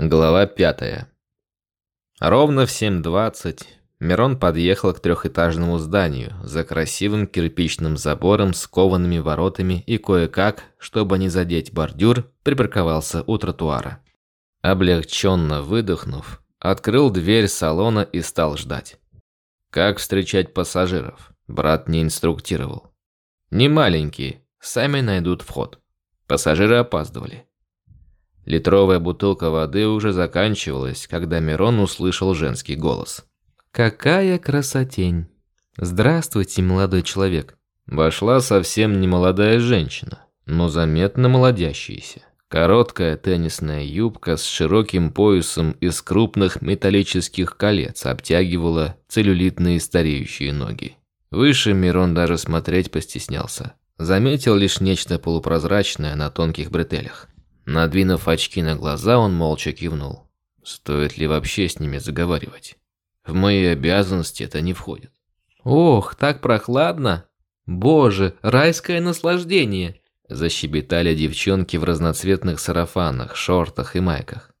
Глава пятая. Ровно в 7.20 Мирон подъехал к трехэтажному зданию за красивым кирпичным забором с коваными воротами и кое-как, чтобы не задеть бордюр, припарковался у тротуара. Облегченно выдохнув, открыл дверь салона и стал ждать. Как встречать пассажиров, брат не инструктировал. Не маленькие, сами найдут вход. Пассажиры опаздывали. Литровая бутылка воды уже заканчивалась, когда Мирон услышал женский голос. «Какая красотень! Здравствуйте, молодой человек!» Вошла совсем не молодая женщина, но заметно молодящаяся. Короткая теннисная юбка с широким поясом из крупных металлических колец обтягивала целлюлитные стареющие ноги. Выше Мирон даже смотреть постеснялся. Заметил лишь нечто полупрозрачное на тонких бретелях. Надвинув очки на глаза, он молча кивнул. Стоит ли вообще с ними заговаривать? В мои обязанности это не входит. «Ох, так прохладно! Боже, райское наслаждение!» Защебетали девчонки в разноцветных сарафанах, шортах и майках.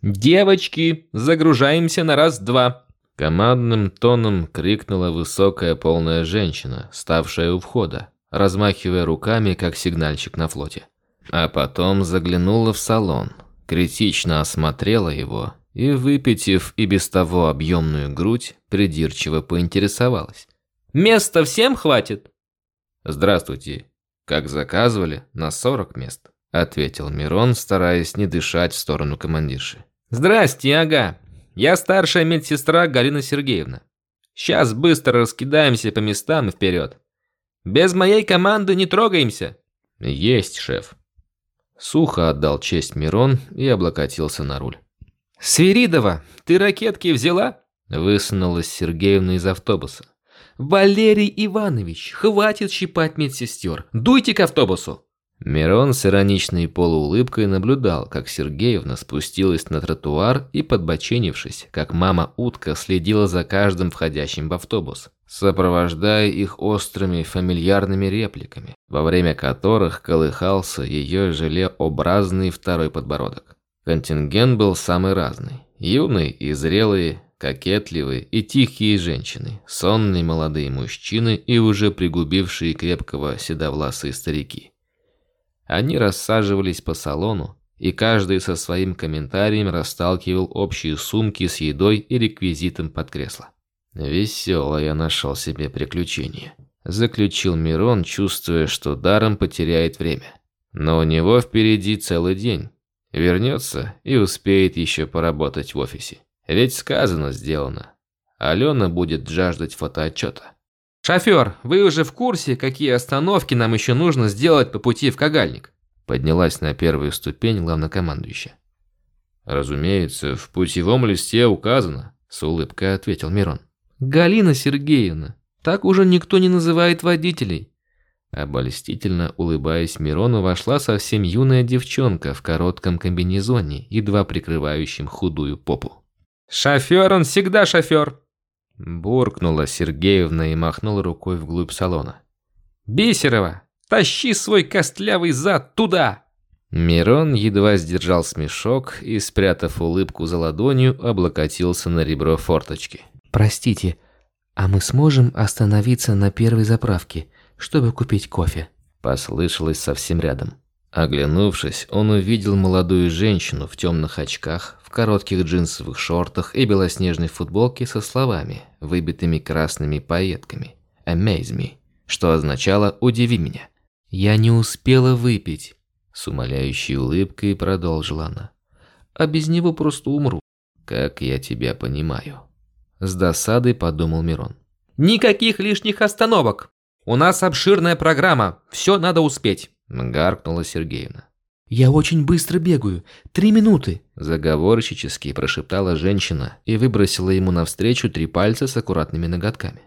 «Девочки, загружаемся на раз-два!» Командным тоном крикнула высокая полная женщина, ставшая у входа, размахивая руками, как сигнальщик на флоте. А потом заглянула в салон, критично осмотрела его и, выпитив и без того объемную грудь, придирчиво поинтересовалась. «Места всем хватит?» «Здравствуйте. Как заказывали, на 40 мест», – ответил Мирон, стараясь не дышать в сторону командирши. «Здрасте, ага. Я старшая медсестра Галина Сергеевна. Сейчас быстро раскидаемся по местам и вперед. Без моей команды не трогаемся». «Есть, шеф», Сухо отдал честь Мирон и облокотился на руль. «Свиридова, ты ракетки взяла?» Высунулась Сергеевна из автобуса. «Валерий Иванович, хватит щипать медсестер. Дуйте к автобусу!» Мирон с ироничной полуулыбкой наблюдал, как Сергеевна спустилась на тротуар и, подбоченившись, как мама-утка следила за каждым входящим в автобус, сопровождая их острыми фамильярными репликами, во время которых колыхался ее желеобразный второй подбородок. Контингент был самый разный. Юные и зрелые, кокетливые и тихие женщины, сонные молодые мужчины и уже пригубившие крепкого седовласые старики. Они рассаживались по салону, и каждый со своим комментарием расталкивал общие сумки с едой и реквизитом под кресло. «Веселое нашел себе приключение», – заключил Мирон, чувствуя, что даром потеряет время. Но у него впереди целый день. Вернется и успеет еще поработать в офисе. Ведь сказано, сделано. Алена будет жаждать фотоотчета. «Шофер, вы уже в курсе, какие остановки нам еще нужно сделать по пути в Кагальник?» Поднялась на первую ступень главнокомандующая. «Разумеется, в путевом листе указано», – с улыбкой ответил Мирон. «Галина Сергеевна, так уже никто не называет водителей». Обольстительно улыбаясь Мирону, вошла совсем юная девчонка в коротком комбинезоне, едва прикрывающем худую попу. «Шофер он всегда шофер!» Буркнула Сергеевна и махнула рукой вглубь салона. «Бисерова, тащи свой костлявый зад туда!» Мирон едва сдержал смешок и, спрятав улыбку за ладонью, облокотился на ребро форточки. «Простите, а мы сможем остановиться на первой заправке, чтобы купить кофе?» Послышалось совсем рядом. Оглянувшись, он увидел молодую женщину в темных очках, в коротких джинсовых шортах и белоснежной футболке со словами, выбитыми красными пайетками «Amaze me», что означало «Удиви меня». «Я не успела выпить», – с умоляющей улыбкой продолжила она. «А без него просто умру». «Как я тебя понимаю». С досадой подумал Мирон. «Никаких лишних остановок! У нас обширная программа, все надо успеть!» Гаркнула Сергеевна. «Я очень быстро бегаю. Три минуты!» Заговорщически прошептала женщина и выбросила ему навстречу три пальца с аккуратными ноготками.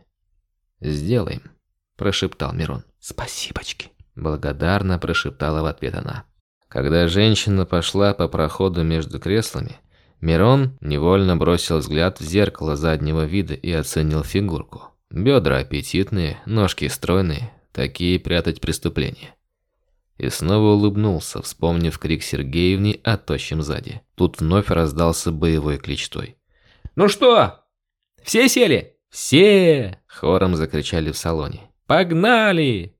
«Сделаем», – прошептал Мирон. «Спасибочки», – благодарно прошептала в ответ она. Когда женщина пошла по проходу между креслами, Мирон невольно бросил взгляд в зеркало заднего вида и оценил фигурку. Бедра аппетитные, ножки стройные, такие прятать преступление. И снова улыбнулся, вспомнив крик Сергеевны о тощем сзади. Тут вновь раздался боевой клич той. «Ну что, все сели?» «Все!» – хором закричали в салоне. «Погнали!»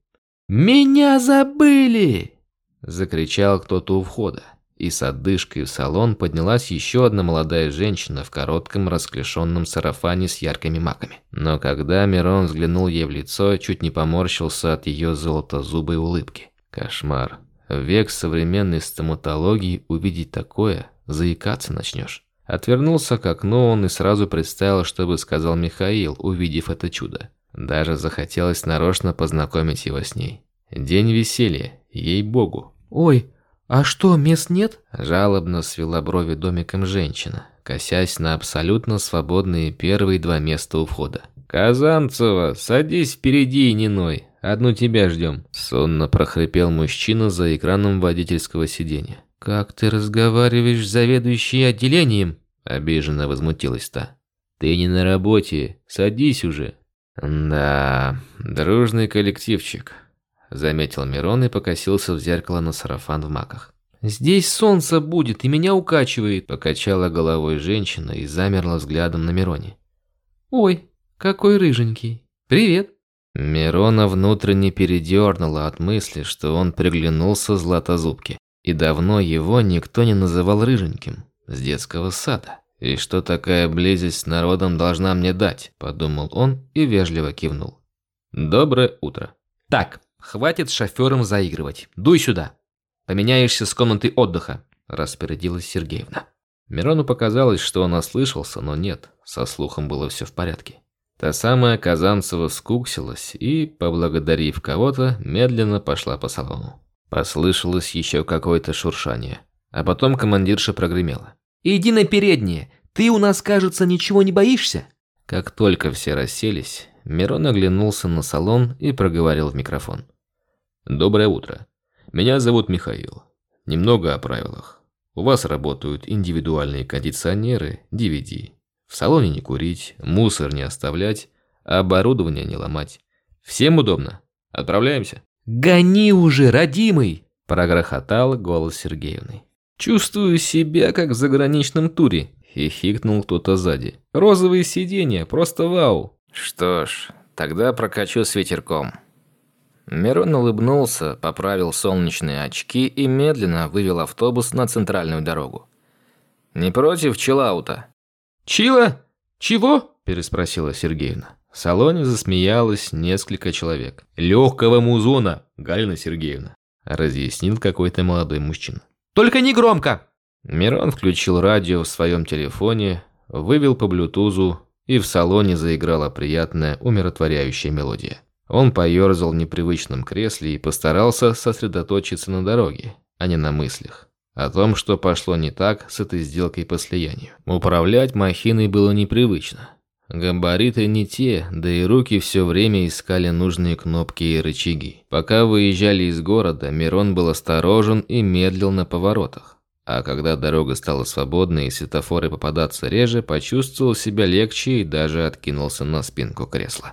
«Меня забыли!» – закричал кто-то у входа. И с отдышкой в салон поднялась еще одна молодая женщина в коротком расклешенном сарафане с яркими маками. Но когда Мирон взглянул ей в лицо, чуть не поморщился от ее золотозубой улыбки. Кошмар. В век современной стоматологии увидеть такое, заикаться начнешь. Отвернулся к окну он и сразу представил, что бы сказал Михаил, увидев это чудо. Даже захотелось нарочно познакомить его с ней. День веселья, ей-богу. «Ой, а что, мест нет?» Жалобно свела брови домиком женщина, косясь на абсолютно свободные первые два места у входа. «Казанцева, садись впереди и не ной, Одну тебя ждем», – сонно прохрипел мужчина за экраном водительского сиденья. «Как ты разговариваешь с заведующей отделением?» – обиженно возмутилась та. «Ты не на работе, садись уже». «Да, дружный коллективчик», – заметил Мирон и покосился в зеркало на сарафан в маках. «Здесь солнце будет и меня укачивает», – покачала головой женщина и замерла взглядом на Мироне. «Ой, какой рыженький. Привет». Мирона внутренне передернула от мысли, что он приглянулся златозубке. И давно его никто не называл рыженьким, с детского сада. «И что такая близость с народом должна мне дать?» – подумал он и вежливо кивнул. «Доброе утро». «Так, хватит с шофером заигрывать. Дуй сюда. Поменяешься с комнатой отдыха», – распорядилась Сергеевна. Мирону показалось, что он ослышался, но нет, со слухом было все в порядке. Та самая Казанцева скуксилась и, поблагодарив кого-то, медленно пошла по салону. Послышалось еще какое-то шуршание, а потом командирша прогремела. «Иди на переднее, ты у нас, кажется, ничего не боишься?» Как только все расселись, Мирон оглянулся на салон и проговорил в микрофон. «Доброе утро. Меня зовут Михаил. Немного о правилах. У вас работают индивидуальные кондиционеры, DVD. В салоне не курить, мусор не оставлять, оборудование не ломать. Всем удобно. Отправляемся. «Гони уже, родимый!» – прогрохотал голос Сергеевны. «Чувствую себя, как в заграничном туре», – хихикнул кто-то сзади. «Розовые сиденья, просто вау!» «Что ж, тогда прокачу с ветерком». Мирон улыбнулся, поправил солнечные очки и медленно вывел автобус на центральную дорогу. «Не против чилаута?» «Чила? Чего?» – переспросила Сергеевна. В салоне засмеялось несколько человек. «Легкого музона, Галина Сергеевна», – разъяснил какой-то молодой мужчина. «Только не громко!» Мирон включил радио в своем телефоне, вывел по блютузу, и в салоне заиграла приятная, умиротворяющая мелодия. Он поерзал в непривычном кресле и постарался сосредоточиться на дороге, а не на мыслях о том, что пошло не так с этой сделкой по слиянию. Управлять махиной было непривычно. Габариты не те, да и руки все время искали нужные кнопки и рычаги. Пока выезжали из города, Мирон был осторожен и медлил на поворотах. А когда дорога стала свободной и светофоры попадаться реже, почувствовал себя легче и даже откинулся на спинку кресла.